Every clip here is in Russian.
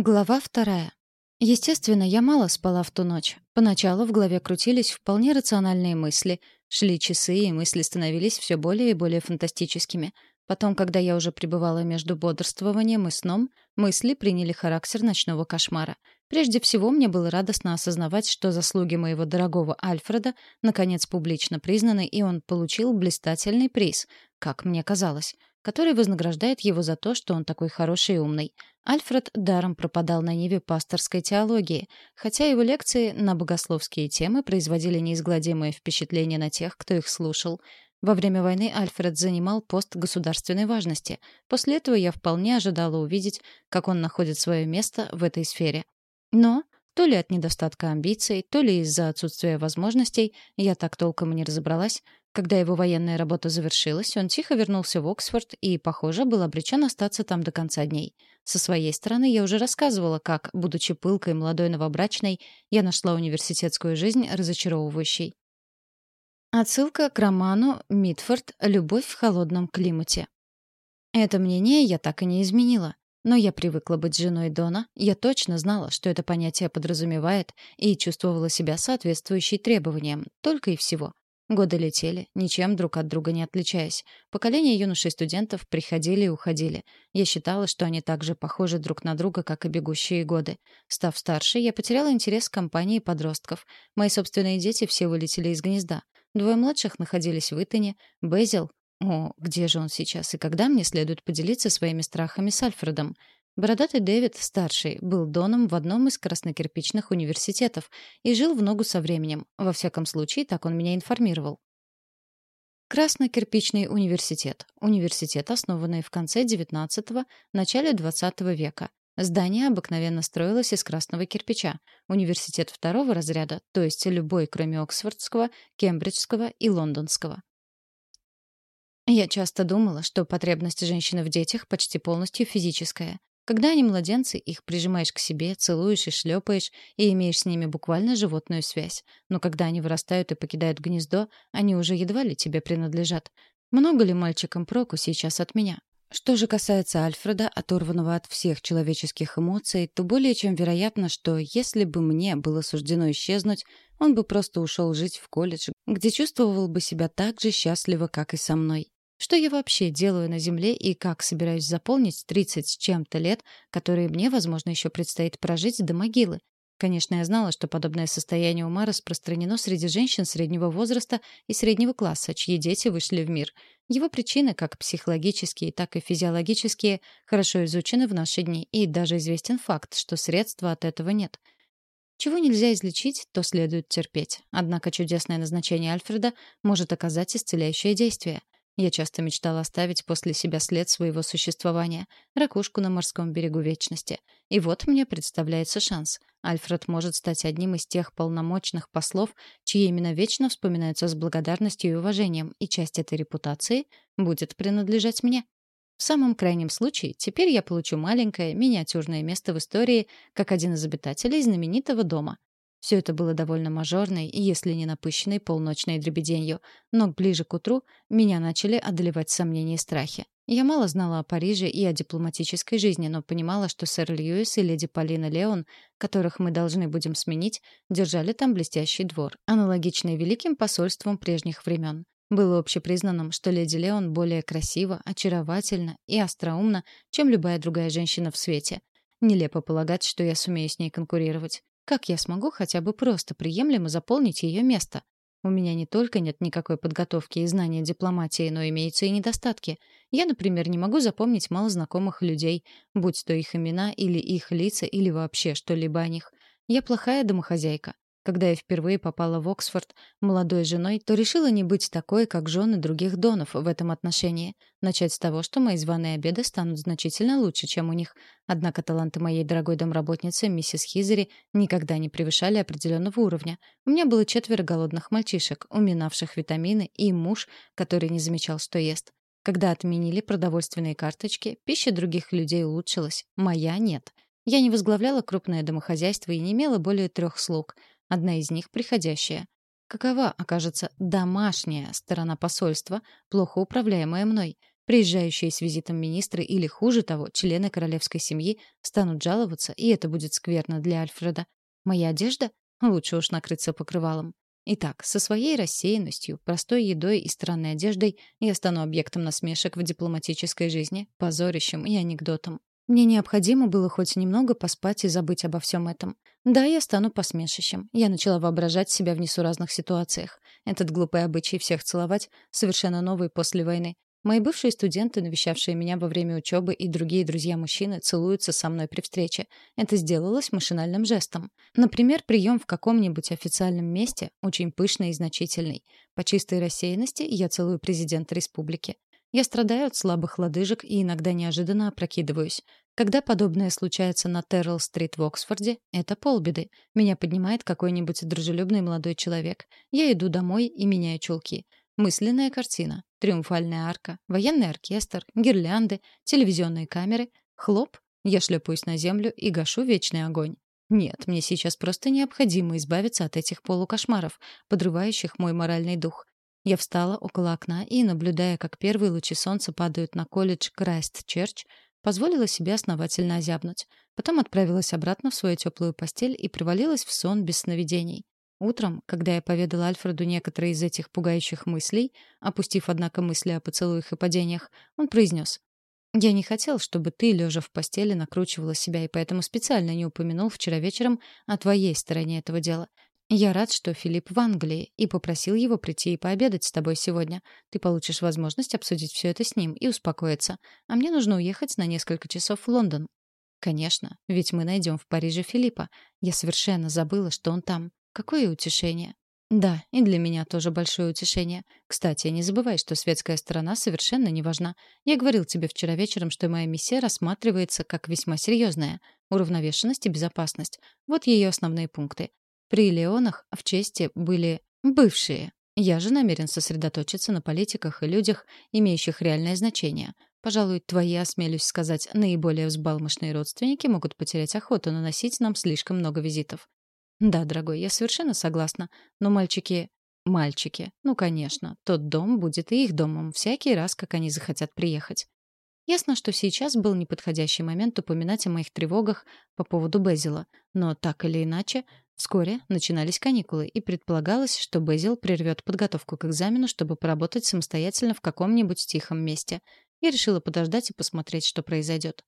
Глава вторая. Естественно, я мало спала в ту ночь. Поначалу в голове крутились вполне рациональные мысли. Шли часы, и мысли становились все более и более фантастическими. Потом, когда я уже пребывала между бодрствованием и сном, мысли приняли характер ночного кошмара. Прежде всего, мне было радостно осознавать, что заслуги моего дорогого Альфреда наконец публично признаны, и он получил блистательный приз, как мне казалось который вознаграждает его за то, что он такой хороший и умный. Альфред даром пропадал на ниве пасторской теологии, хотя его лекции на богословские темы производили неизгладимое впечатление на тех, кто их слушал. Во время войны Альфред занимал пост государственной важности. После этого я вполне ожидала увидеть, как он находит свое место в этой сфере. Но то ли от недостатка амбиций, то ли из-за отсутствия возможностей, я так толком и не разобралась, когда его военная работа завершилась, он тихо вернулся в Оксфорд и, похоже, был обречен остаться там до конца дней. Со своей стороны я уже рассказывала, как, будучи пылкой молодой новобрачной, я нашла университетскую жизнь разочаровывающей. Отсылка к роману «Митфорд. Любовь в холодном климате». Это мнение я так и не изменила. Но я привыкла быть женой Дона, я точно знала, что это понятие подразумевает, и чувствовала себя соответствующей требованиям, только и всего. Годы летели, ничем друг от друга не отличаясь. Поколения юношей-студентов приходили и уходили. Я считала, что они так же похожи друг на друга, как и бегущие годы. Став старше, я потеряла интерес к компании подростков. Мои собственные дети все вылетели из гнезда. Двое младших находились в Итоне, Безил... О, где же он сейчас и когда мне следует поделиться своими страхами с Альфредом? Бородатый Дэвид, старший, был доном в одном из краснокирпичных университетов и жил в ногу со временем. Во всяком случае, так он меня информировал. Краснокирпичный университет. Университет, основанный в конце XIX – начале XX века. Здание обыкновенно строилось из красного кирпича. Университет второго разряда, то есть любой, кроме Оксфордского, Кембриджского и Лондонского. Я часто думала, что потребность женщины в детях почти полностью физическая. Когда они младенцы, их прижимаешь к себе, целуешь и шлепаешь, и имеешь с ними буквально животную связь. Но когда они вырастают и покидают гнездо, они уже едва ли тебе принадлежат. Много ли мальчикам проку сейчас от меня? Что же касается Альфреда, оторванного от всех человеческих эмоций, то более чем вероятно, что если бы мне было суждено исчезнуть, он бы просто ушел жить в колледж, где чувствовал бы себя так же счастливо, как и со мной. Что я вообще делаю на Земле и как собираюсь заполнить 30 с чем-то лет, которые мне, возможно, еще предстоит прожить до могилы? Конечно, я знала, что подобное состояние ума распространено среди женщин среднего возраста и среднего класса, чьи дети вышли в мир. Его причины, как психологические, так и физиологические, хорошо изучены в наши дни, и даже известен факт, что средства от этого нет. Чего нельзя излечить, то следует терпеть. Однако чудесное назначение Альфреда может оказать исцеляющее действие — я часто мечтала оставить после себя след своего существования, ракушку на морском берегу вечности. И вот мне представляется шанс. Альфред может стать одним из тех полномочных послов, чьи имена вечно вспоминаются с благодарностью и уважением, и часть этой репутации будет принадлежать мне. В самом крайнем случае, теперь я получу маленькое, миниатюрное место в истории, как один из обитателей знаменитого дома. Все это было довольно мажорной, если не напыщенной полночной дребеденью, но ближе к утру меня начали одолевать сомнения и страхи. Я мало знала о Париже и о дипломатической жизни, но понимала, что сэр Льюис и леди Полина Леон, которых мы должны будем сменить, держали там блестящий двор, аналогичный великим посольствам прежних времен. Было общепризнанным, что леди Леон более красива, очаровательна и остроумна, чем любая другая женщина в свете. Нелепо полагать, что я сумею с ней конкурировать. Как я смогу хотя бы просто приемлемо заполнить ее место? У меня не только нет никакой подготовки и знания дипломатии, но имеются и недостатки. Я, например, не могу запомнить малознакомых людей, будь то их имена или их лица или вообще что-либо о них. Я плохая домохозяйка. Когда я впервые попала в Оксфорд молодой женой, то решила не быть такой, как жены других донов в этом отношении. Начать с того, что мои званые обеды станут значительно лучше, чем у них. Однако таланты моей дорогой домработницы, миссис Хизери, никогда не превышали определенного уровня. У меня было четверо голодных мальчишек, уминавших витамины, и муж, который не замечал, что ест. Когда отменили продовольственные карточки, пища других людей улучшилась, моя нет. Я не возглавляла крупное домохозяйство и не имела более трех слуг — Одна из них приходящая. Какова окажется домашняя сторона посольства, плохо управляемая мной? Приезжающие с визитом министры или, хуже того, члены королевской семьи станут жаловаться, и это будет скверно для Альфреда. Моя одежда? Лучше уж накрыться покрывалом. Итак, со своей рассеянностью, простой едой и странной одеждой я стану объектом насмешек в дипломатической жизни, позорищем и анекдотом. Мне необходимо было хоть немного поспать и забыть обо всем этом. Да, я стану посмешищем. Я начала воображать себя в несуразных ситуациях. Этот глупый обычай всех целовать совершенно новый после войны. Мои бывшие студенты, навещавшие меня во время учебы, и другие друзья-мужчины целуются со мной при встрече. Это сделалось машинальным жестом. Например, прием в каком-нибудь официальном месте, очень пышный и значительный. По чистой рассеянности я целую президента республики. Я страдаю от слабых лодыжек и иногда неожиданно опрокидываюсь. Когда подобное случается на Террелл-стрит в Оксфорде, это полбеды. Меня поднимает какой-нибудь дружелюбный молодой человек. Я иду домой и меняю чулки. Мысленная картина. Триумфальная арка, военный оркестр, гирлянды, телевизионные камеры. Хлоп. Я шлепаюсь на землю и гашу вечный огонь. Нет, мне сейчас просто необходимо избавиться от этих полукошмаров, подрывающих мой моральный дух. Я встала около окна и, наблюдая, как первые лучи солнца падают на колледж Крайст-Черч, позволила себе основательно озябнуть. Потом отправилась обратно в свою теплую постель и провалилась в сон без сновидений. Утром, когда я поведала Альфреду некоторые из этих пугающих мыслей, опустив, однако, мысли о поцелуях и падениях, он произнес. «Я не хотел, чтобы ты, лежа в постели, накручивала себя, и поэтому специально не упомянул вчера вечером о твоей стороне этого дела. Я рад, что Филипп в Англии, и попросил его прийти и пообедать с тобой сегодня. Ты получишь возможность обсудить все это с ним и успокоиться. А мне нужно уехать на несколько часов в Лондон». «Конечно, ведь мы найдем в Париже Филиппа. Я совершенно забыла, что он там. Какое утешение. Да, и для меня тоже большое утешение. Кстати, не забывай, что светская сторона совершенно не важна. Я говорил тебе вчера вечером, что моя миссия рассматривается как весьма серьезная. Уравновешенность и безопасность. Вот ее основные пункты. При Леонах в чести были бывшие. Я же намерен сосредоточиться на политиках и людях, имеющих реальное значение. Пожалуй, твои, осмелюсь сказать, наиболее взбалмошные родственники могут потерять охоту наносить нам слишком много визитов. Да, дорогой, я совершенно согласна. Но мальчики... Мальчики. Ну, конечно. Тот дом будет и их домом всякий раз, как они захотят приехать. Ясно, что сейчас был неподходящий момент упоминать о моих тревогах по поводу Безила. Но так или иначе, вскоре начинались каникулы, и предполагалось, что Безил прервет подготовку к экзамену, чтобы поработать самостоятельно в каком-нибудь тихом месте. Я решила подождать и посмотреть, что произойдет.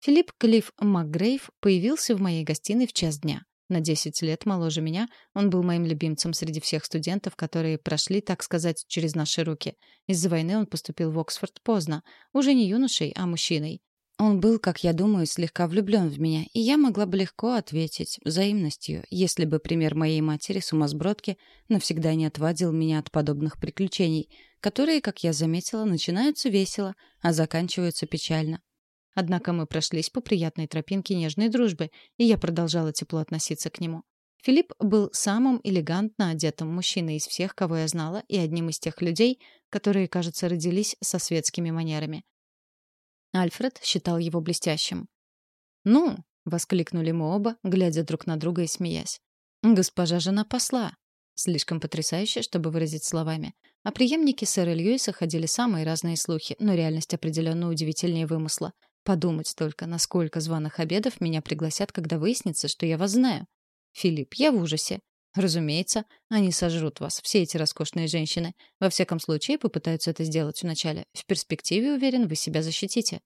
Филипп Клифф МакГрейв появился в моей гостиной в час дня. На 10 лет моложе меня, он был моим любимцем среди всех студентов, которые прошли, так сказать, через наши руки. Из-за войны он поступил в Оксфорд поздно, уже не юношей, а мужчиной. Он был, как я думаю, слегка влюблен в меня, и я могла бы легко ответить взаимностью, если бы пример моей матери, сумасбродки, навсегда не отвадил меня от подобных приключений, которые, как я заметила, начинаются весело, а заканчиваются печально. Однако мы прошлись по приятной тропинке нежной дружбы, и я продолжала тепло относиться к нему. Филипп был самым элегантно одетым мужчиной из всех, кого я знала, и одним из тех людей, которые, кажется, родились со светскими манерами. Альфред считал его блестящим. «Ну!» — воскликнули мы оба, глядя друг на друга и смеясь. «Госпожа жена посла!» Слишком потрясающе, чтобы выразить словами. О преемнике сэра Льюиса ходили самые разные слухи, но реальность определенно удивительнее вымысла. Подумать только, насколько званых обедов меня пригласят, когда выяснится, что я вас знаю. Филипп, я в ужасе. Разумеется, они сожрут вас, все эти роскошные женщины. Во всяком случае, попытаются это сделать вначале. В перспективе, уверен, вы себя защитите.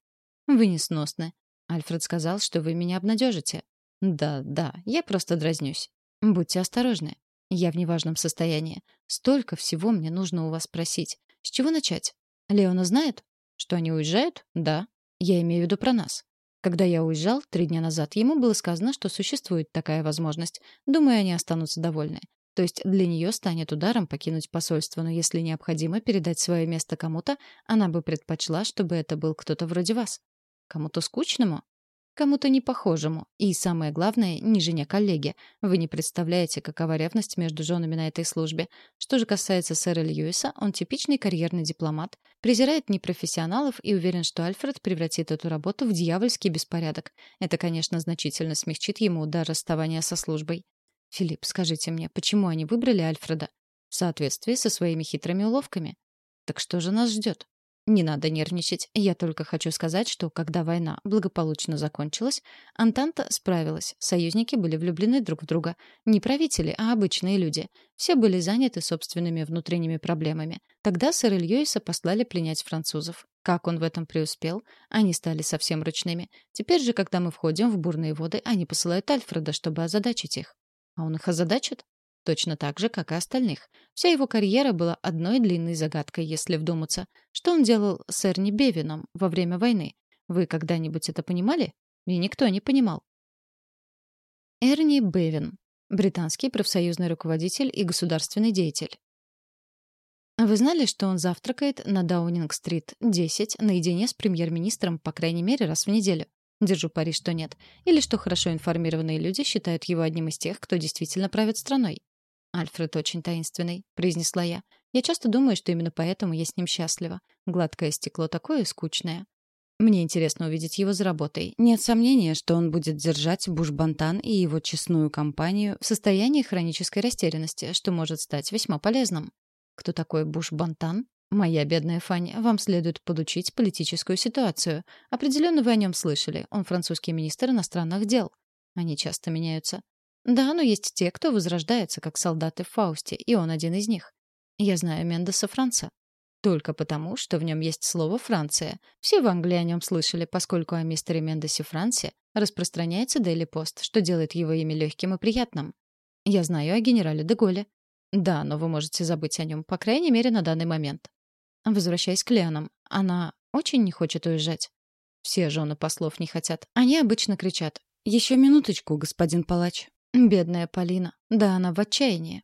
Вы несносны. Альфред сказал, что вы меня обнадежите. Да, да, я просто дразнюсь. Будьте осторожны. Я в неважном состоянии. Столько всего мне нужно у вас спросить. С чего начать? Леона знает? Что они уезжают? Да. Я имею в виду про нас. Когда я уезжал три дня назад, ему было сказано, что существует такая возможность. Думаю, они останутся довольны. То есть для нее станет ударом покинуть посольство, но если необходимо передать свое место кому-то, она бы предпочла, чтобы это был кто-то вроде вас. Кому-то скучному? Кому-то непохожему. И самое главное, не жене коллеги. Вы не представляете, какова ревность между женами на этой службе. Что же касается сэра Льюиса, он типичный карьерный дипломат, презирает непрофессионалов и уверен, что Альфред превратит эту работу в дьявольский беспорядок. Это, конечно, значительно смягчит ему удар расставания со службой. Филипп, скажите мне, почему они выбрали Альфреда? В соответствии со своими хитрыми уловками. Так что же нас ждет? Не надо нервничать. Я только хочу сказать, что когда война благополучно закончилась, Антанта справилась. Союзники были влюблены друг в друга. Не правители, а обычные люди. Все были заняты собственными внутренними проблемами. Тогда сэра Льюиса послали пленять французов. Как он в этом преуспел? Они стали совсем ручными. Теперь же, когда мы входим в бурные воды, они посылают Альфреда, чтобы озадачить их. А он их озадачит? Точно так же, как и остальных. Вся его карьера была одной длинной загадкой, если вдуматься. Что он делал с Эрни Бевином во время войны? Вы когда-нибудь это понимали? И никто не понимал. Эрни Бевин. Британский профсоюзный руководитель и государственный деятель. Вы знали, что он завтракает на Даунинг-стрит 10 наедине с премьер-министром по крайней мере раз в неделю? Держу пари, что нет. Или что хорошо информированные люди считают его одним из тех, кто действительно правит страной. «Альфред очень таинственный», — произнесла я. «Я часто думаю, что именно поэтому я с ним счастлива. Гладкое стекло такое скучное». Мне интересно увидеть его за работой. Нет сомнения, что он будет держать Буш-Бантан и его честную компанию в состоянии хронической растерянности, что может стать весьма полезным. Кто такой Буш-Бантан? Моя бедная Фанни, вам следует подучить политическую ситуацию. Определенно вы о нем слышали. Он французский министр иностранных дел. Они часто меняются. Да, но есть те, кто возрождается, как солдаты в Фаусте, и он один из них. Я знаю Мендеса Франца. Только потому, что в нем есть слово «Франция». Все в Англии о нем слышали, поскольку о мистере Мендесе Франце распространяется Дейли Пост, что делает его имя легким и приятным. Я знаю о генерале Деголе. Да, но вы можете забыть о нем, по крайней мере, на данный момент. Возвращаясь к Леонам, она очень не хочет уезжать. Все жены послов не хотят. Они обычно кричат «Еще минуточку, господин палач». Бедная Полина. Да, она в отчаянии.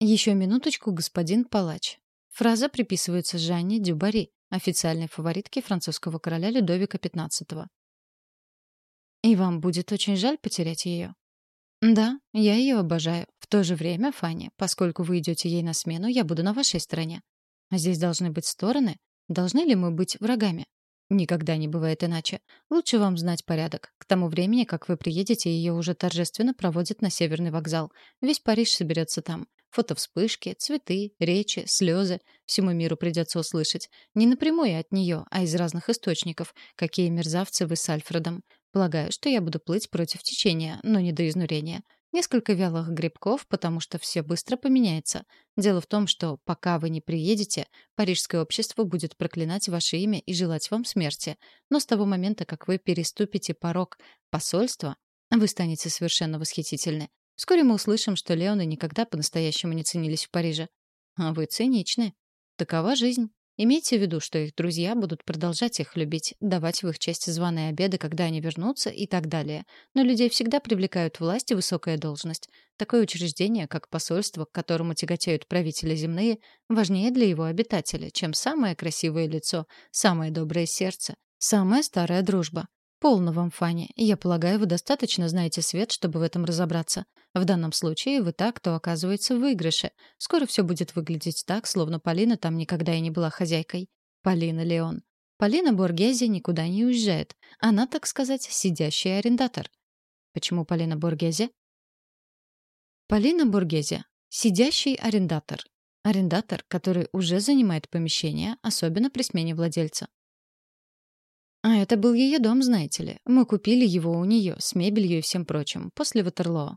Еще минуточку, господин палач. Фраза приписывается Жанне Дюбари, официальной фаворитке французского короля Людовика XV. И вам будет очень жаль потерять ее. Да, я ее обожаю. В то же время, Фанни, поскольку вы идете ей на смену, я буду на вашей стороне. А здесь должны быть стороны. Должны ли мы быть врагами? Никогда не бывает иначе. Лучше вам знать порядок. К тому времени, как вы приедете, ее уже торжественно проводят на Северный вокзал. Весь Париж соберется там. Фотовспышки, цветы, речи, слезы. Всему миру придется услышать. Не напрямую от нее, а из разных источников. Какие мерзавцы вы с Альфредом. Полагаю, что я буду плыть против течения, но не до изнурения. Несколько вялых грибков, потому что все быстро поменяется. Дело в том, что пока вы не приедете, парижское общество будет проклинать ваше имя и желать вам смерти. Но с того момента, как вы переступите порог посольства, вы станете совершенно восхитительны. Вскоре мы услышим, что Леоны никогда по-настоящему не ценились в Париже. А вы циничны. Такова жизнь. Имейте в виду, что их друзья будут продолжать их любить, давать в их честь званые обеды, когда они вернутся и так далее. Но людей всегда привлекают власть и высокая должность. Такое учреждение, как посольство, к которому тяготеют правители земные, важнее для его обитателя, чем самое красивое лицо, самое доброе сердце, самая старая дружба. Полно вам, Фанни. Я полагаю, вы достаточно знаете свет, чтобы в этом разобраться. В данном случае вы так, кто оказывается в выигрыше. Скоро все будет выглядеть так, словно Полина там никогда и не была хозяйкой. Полина Леон. Полина Боргези никуда не уезжает. Она, так сказать, сидящий арендатор. Почему Полина Боргези? Полина Боргези. Сидящий арендатор. Арендатор, который уже занимает помещение, особенно при смене владельца. А это был ее дом, знаете ли. Мы купили его у нее, с мебелью и всем прочим, после Ватерлоо.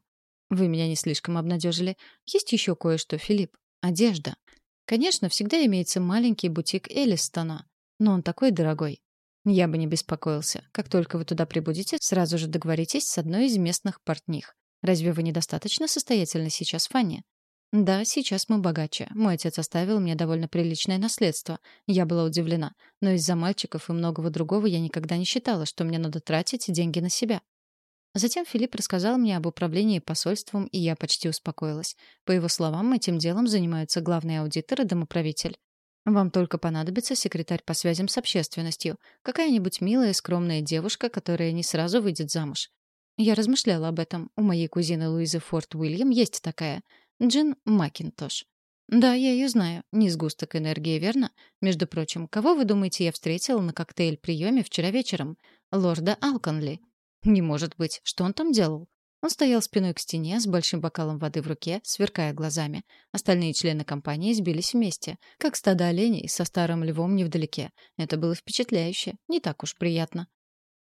Вы меня не слишком обнадежили. Есть еще кое-что, Филипп. Одежда. Конечно, всегда имеется маленький бутик Элистона, но он такой дорогой. Я бы не беспокоился. Как только вы туда прибудете, сразу же договоритесь с одной из местных портних. Разве вы недостаточно состоятельны сейчас, Фанни? Да, сейчас мы богаче. Мой отец оставил мне довольно приличное наследство. Я была удивлена. Но из-за мальчиков и многого другого я никогда не считала, что мне надо тратить деньги на себя. Затем Филипп рассказал мне об управлении посольством, и я почти успокоилась. По его словам, этим делом занимаются главный аудитор и домоправитель. Вам только понадобится секретарь по связям с общественностью, какая-нибудь милая, скромная девушка, которая не сразу выйдет замуж. Я размышляла об этом. У моей кузины Луизы Форт Уильям есть такая — Джин Макинтош. Да, я ее знаю. Не сгусток энергии, верно? Между прочим, кого вы думаете, я встретила на коктейль-приеме вчера вечером? Лорда Алконли. Не может быть. Что он там делал? Он стоял спиной к стене с большим бокалом воды в руке, сверкая глазами. Остальные члены компании сбились вместе, как стадо оленей со старым львом невдалеке. Это было впечатляюще, не так уж приятно.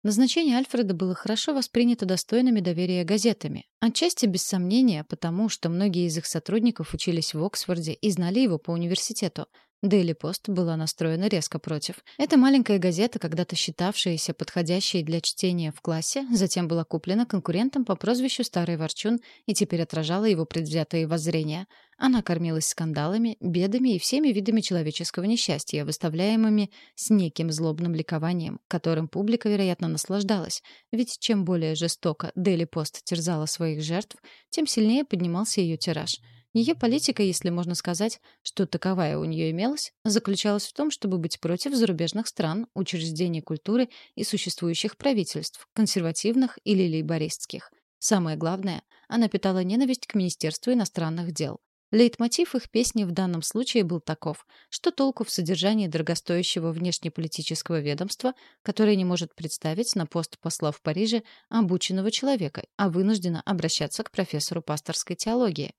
Назначение Альфреда было хорошо воспринято достойными доверия газетами. Отчасти без сомнения, потому что многие из их сотрудников учились в Оксфорде и знали его по университету. Daily Post была настроена резко против. Эта маленькая газета, когда-то считавшаяся подходящей для чтения в классе, затем была куплена конкурентом по прозвищу Старый Ворчун и теперь отражала его предвзятые воззрения. Она кормилась скандалами, бедами и всеми видами человеческого несчастья, выставляемыми с неким злобным ликованием, которым публика, вероятно, наслаждалась. Ведь чем более жестоко Daily Post терзала своих жертв, тем сильнее поднимался ее тираж — ее политика, если можно сказать, что таковая у нее имелась, заключалась в том, чтобы быть против зарубежных стран, учреждений культуры и существующих правительств, консервативных или лейбористских. Самое главное, она питала ненависть к Министерству иностранных дел. Лейтмотив их песни в данном случае был таков, что толку в содержании дорогостоящего внешнеполитического ведомства, которое не может представить на пост посла в Париже обученного человека, а вынуждена обращаться к профессору пасторской теологии.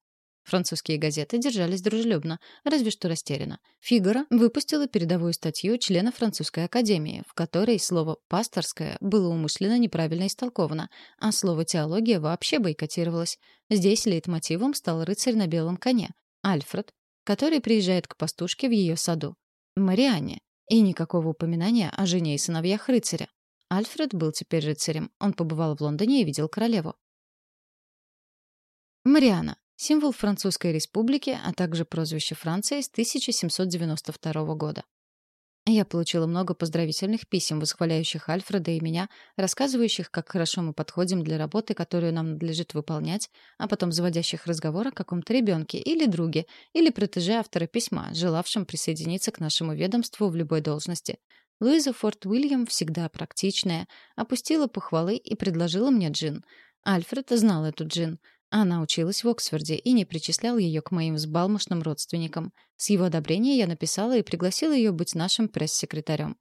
Французские газеты держались дружелюбно, разве что растерянно. «Фигаро» выпустила передовую статью члена французской академии, в которой слово «пасторское» было умышленно неправильно истолковано, а слово «теология» вообще бойкотировалось. Здесь лейтмотивом стал рыцарь на белом коне — Альфред, который приезжает к пастушке в ее саду. Марианне. И никакого упоминания о жене и сыновьях рыцаря. Альфред был теперь рыцарем. Он побывал в Лондоне и видел королеву. Мариана символ Французской республики, а также прозвище Франции с 1792 года. Я получила много поздравительных писем, восхваляющих Альфреда и меня, рассказывающих, как хорошо мы подходим для работы, которую нам надлежит выполнять, а потом заводящих разговор о каком-то ребенке или друге, или протеже автора письма, желавшем присоединиться к нашему ведомству в любой должности. Луиза Форт Уильям, всегда практичная, опустила похвалы и предложила мне джин. Альфред знал эту джин — она училась в Оксфорде и не причислял ее к моим взбалмошным родственникам. С его одобрения я написала и пригласила ее быть нашим пресс-секретарем.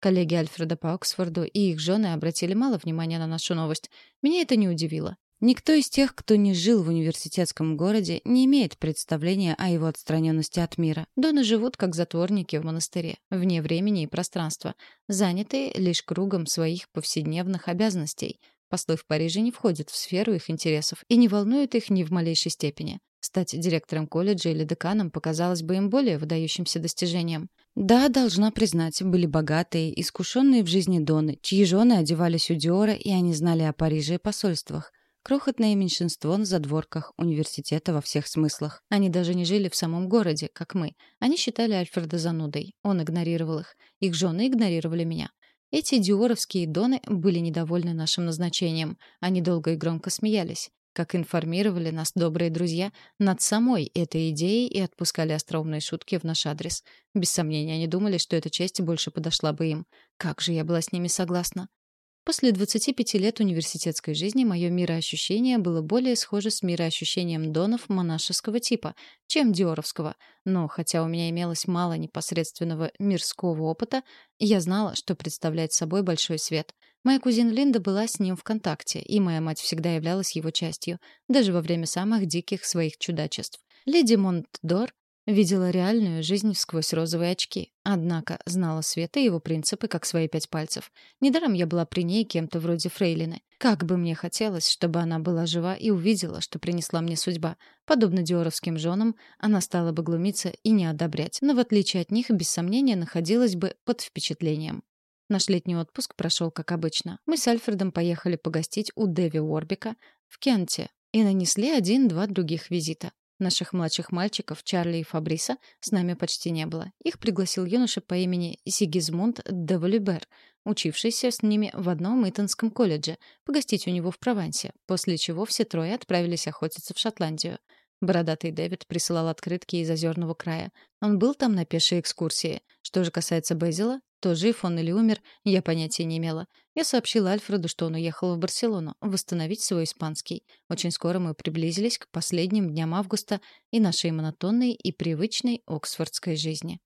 Коллеги Альфреда по Оксфорду и их жены обратили мало внимания на нашу новость. Меня это не удивило. Никто из тех, кто не жил в университетском городе, не имеет представления о его отстраненности от мира. Доны живут как затворники в монастыре, вне времени и пространства, занятые лишь кругом своих повседневных обязанностей, Послы в Париже не входят в сферу их интересов и не волнуют их ни в малейшей степени. Стать директором колледжа или деканом показалось бы им более выдающимся достижением. Да, должна признать, были богатые, искушенные в жизни доны, чьи жены одевались у Диора, и они знали о Париже и посольствах. Крохотное меньшинство на задворках университета во всех смыслах. Они даже не жили в самом городе, как мы. Они считали Альфреда занудой. Он игнорировал их. Их жены игнорировали меня. Эти диоровские доны были недовольны нашим назначением. Они долго и громко смеялись. Как информировали нас добрые друзья, над самой этой идеей и отпускали остроумные шутки в наш адрес. Без сомнения, они думали, что эта честь больше подошла бы им. Как же я была с ними согласна. После 25 лет университетской жизни мое мироощущение было более схоже с мироощущением донов монашеского типа, чем диоровского. Но хотя у меня имелось мало непосредственного мирского опыта, я знала, что представляет собой большой свет. Моя кузина Линда была с ним в контакте, и моя мать всегда являлась его частью, даже во время самых диких своих чудачеств. Леди Монтдор Видела реальную жизнь сквозь розовые очки. Однако знала Света и его принципы как свои пять пальцев. Недаром я была при ней кем-то вроде фрейлины. Как бы мне хотелось, чтобы она была жива и увидела, что принесла мне судьба. Подобно диоровским женам, она стала бы глумиться и не одобрять, но в отличие от них, без сомнения, находилась бы под впечатлением. Наш летний отпуск прошел как обычно. Мы с Альфредом поехали погостить у Дэви Уорбика в Кенте и нанесли один-два других визита. Наших младших мальчиков, Чарли и Фабриса, с нами почти не было. Их пригласил юноша по имени Сигизмунд де Валюбер, учившийся с ними в одном Итонском колледже, погостить у него в Провансе, после чего все трое отправились охотиться в Шотландию. Бородатый Дэвид присылал открытки из озерного края. Он был там на пешей экскурсии. Что же касается Безила, то жив он или умер, я понятия не имела. Я сообщила Альфреду, что он уехал в Барселону, восстановить свой испанский. Очень скоро мы приблизились к последним дням августа и нашей монотонной и привычной оксфордской жизни.